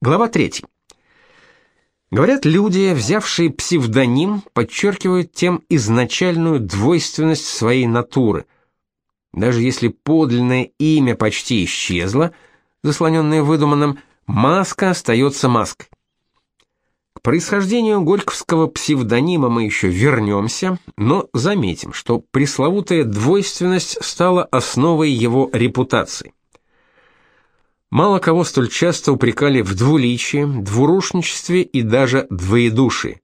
Глава 3. Говорят, люди, взявшие псевдоним, подчеркивают тем изначальную двойственность своей натуры. Даже если подлинное имя почти исчезло, заслоненное выдуманным, маска остается маской. К происхождению горьковского псевдонима мы еще вернемся, но заметим, что пресловутая двойственность стала основой его репутации. Мало кого столь часто упрекали в двуличии, двурушничестве и даже двоедушии.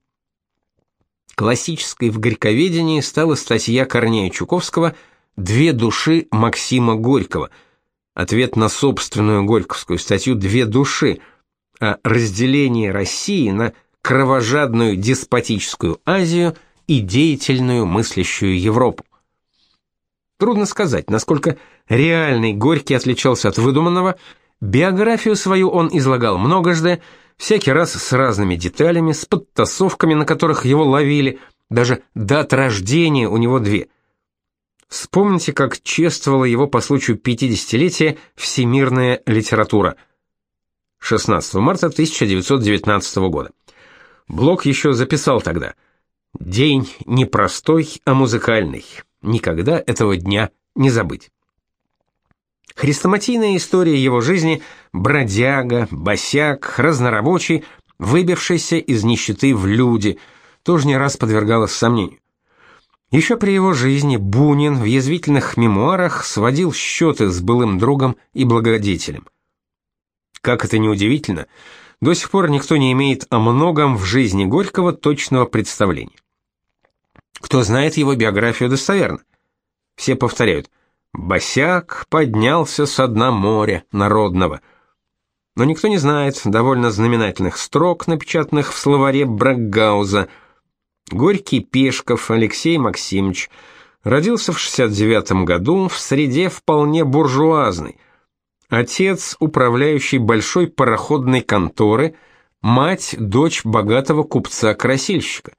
Классической в горьковедении стала статья Корнея Чуковского «Две души Максима Горького», ответ на собственную горьковскую статью «Две души», о разделении России на кровожадную деспотическую Азию и деятельную мыслящую Европу. Трудно сказать, насколько реальный Горький отличался от выдуманного – Биографию свою он излагал многожды, всякий раз с разными деталями, с подтасовками, на которых его ловили, даже дат рождения у него две. Вспомните, как чествовала его по случаю 50-летия всемирная литература. 16 марта 1919 года. Блок еще записал тогда «День не простой, а музыкальный. Никогда этого дня не забыть». Хрестоматийная история его жизни – бродяга, босяк, разнорабочий, выбившийся из нищеты в люди, тоже не раз подвергалась сомнению. Еще при его жизни Бунин в язвительных мемуарах сводил счеты с былым другом и благодетелем. Как это ни удивительно, до сих пор никто не имеет о многом в жизни Горького точного представления. Кто знает его биографию достоверно? Все повторяют – Босяк поднялся с дна моря народного. Но никто не знает довольно знаменательных строк, напечатанных в словаре Браггауза. Горький Пешков Алексей Максимович родился в 69 году в среде вполне буржуазной. Отец, управляющий большой пароходной конторы, мать, дочь богатого купца-красильщика.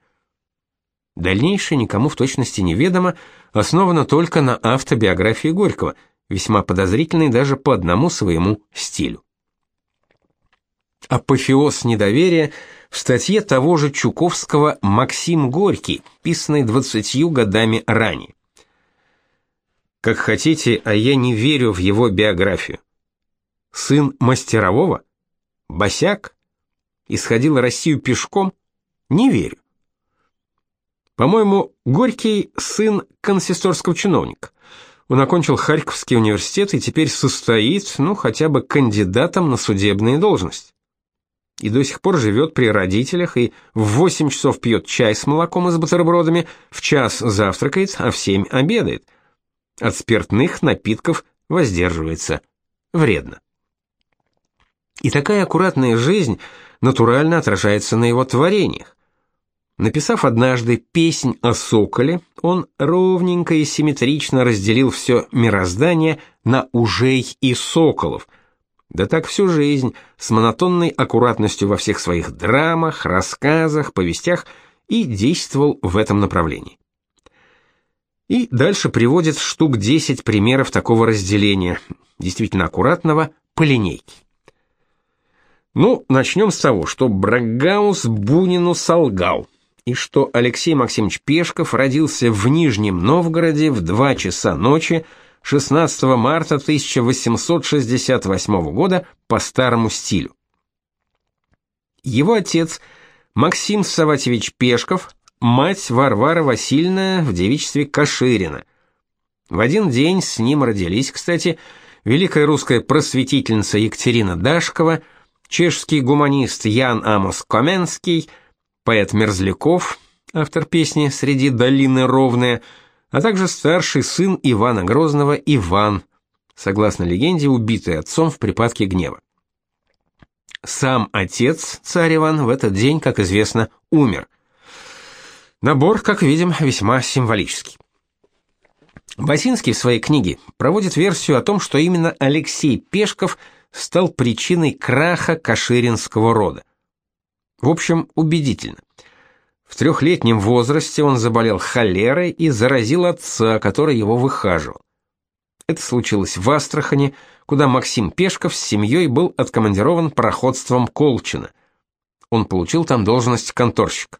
Дальнейшее никому в точности неведомо, основано только на автобиографии Горького, весьма подозрительной даже по одному своему стилю. Апофеоз недоверия в статье того же Чуковского «Максим Горький», писанной двадцатью годами ранее. Как хотите, а я не верю в его биографию. Сын мастерового? Босяк? Исходил Россию пешком? Не верю. По-моему, Горький сын консисторского чиновника. Он окончил Харьковский университет и теперь состоит, ну, хотя бы кандидатом на судебные должности. И до сих пор живет при родителях и в 8 часов пьет чай с молоком и с бутербродами, в час завтракает, а в 7 обедает. От спиртных напитков воздерживается. Вредно. И такая аккуратная жизнь натурально отражается на его творениях. Написав однажды песнь о соколе, он ровненько и симметрично разделил все мироздание на ужей и соколов. Да так всю жизнь, с монотонной аккуратностью во всех своих драмах, рассказах, повестях и действовал в этом направлении. И дальше приводит штук 10 примеров такого разделения, действительно аккуратного, по линейке. Ну, начнем с того, что Брагаус Бунину солгал – и что Алексей Максимович Пешков родился в Нижнем Новгороде в 2 часа ночи 16 марта 1868 года по старому стилю. Его отец Максим Саватьевич Пешков, мать Варвара Васильевна в девичестве Каширина. В один день с ним родились, кстати, великая русская просветительница Екатерина Дашкова, чешский гуманист Ян Амос Коменский – поэт Мерзляков, автор песни «Среди долины ровные», а также старший сын Ивана Грозного Иван, согласно легенде, убитый отцом в припадке гнева. Сам отец, царь Иван, в этот день, как известно, умер. Набор, как видим, весьма символический. Басинский в своей книге проводит версию о том, что именно Алексей Пешков стал причиной краха каширинского рода. В общем, убедительно. В трехлетнем возрасте он заболел холерой и заразил отца, который его выхаживал. Это случилось в Астрахани, куда Максим Пешков с семьей был откомандирован пароходством Колчина. Он получил там должность конторщика.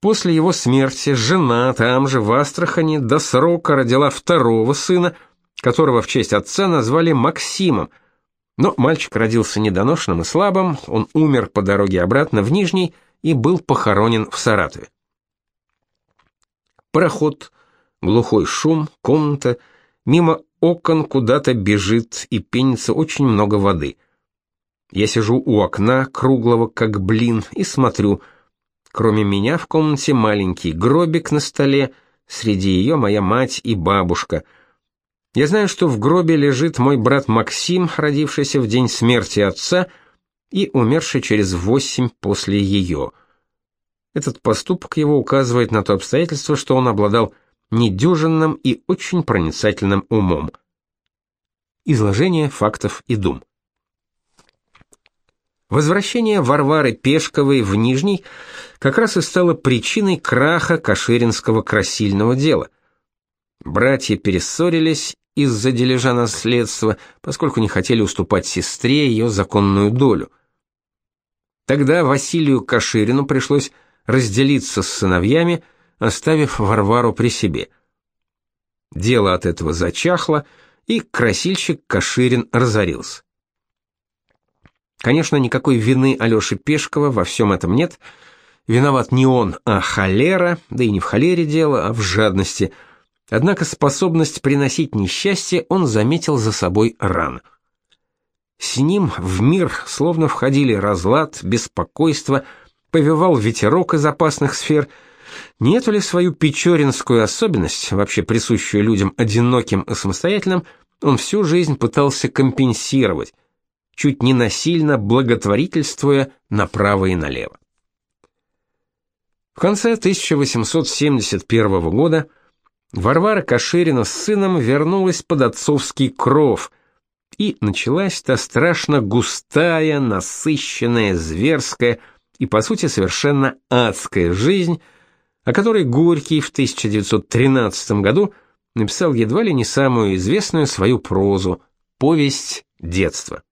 После его смерти жена там же в Астрахани до срока родила второго сына, которого в честь отца назвали Максимом. Но мальчик родился недоношенным и слабым, он умер по дороге обратно в Нижний и был похоронен в Саратове. Пароход, глухой шум, комната, мимо окон куда-то бежит и пенится очень много воды. Я сижу у окна, круглого как блин, и смотрю — Кроме меня в комнате маленький гробик на столе, среди ее моя мать и бабушка. Я знаю, что в гробе лежит мой брат Максим, родившийся в день смерти отца и умерший через восемь после ее. Этот поступок его указывает на то обстоятельство, что он обладал недюжинным и очень проницательным умом. Изложение фактов и дум. Возвращение Варвары Пешковой в Нижний как раз и стало причиной краха Каширинского красильного дела. Братья перессорились из-за дележа наследства, поскольку не хотели уступать сестре ее законную долю. Тогда Василию Каширину пришлось разделиться с сыновьями, оставив Варвару при себе. Дело от этого зачахло, и красильщик Каширин разорился. Конечно, никакой вины Алёши Пешкова во всем этом нет. Виноват не он, а холера, да и не в холере дело, а в жадности. Однако способность приносить несчастье он заметил за собой рано. С ним в мир словно входили разлад, беспокойство, повевал ветерок из опасных сфер. Не эту ли свою печоринскую особенность, вообще присущую людям одиноким и самостоятельным, он всю жизнь пытался компенсировать – чуть не насильно благотворительствуя направо и налево. В конце 1871 года Варвара Каширина с сыном вернулась под отцовский кров, и началась та страшно густая, насыщенная, зверская и, по сути, совершенно адская жизнь, о которой Горький в 1913 году написал едва ли не самую известную свою прозу «Повесть детства».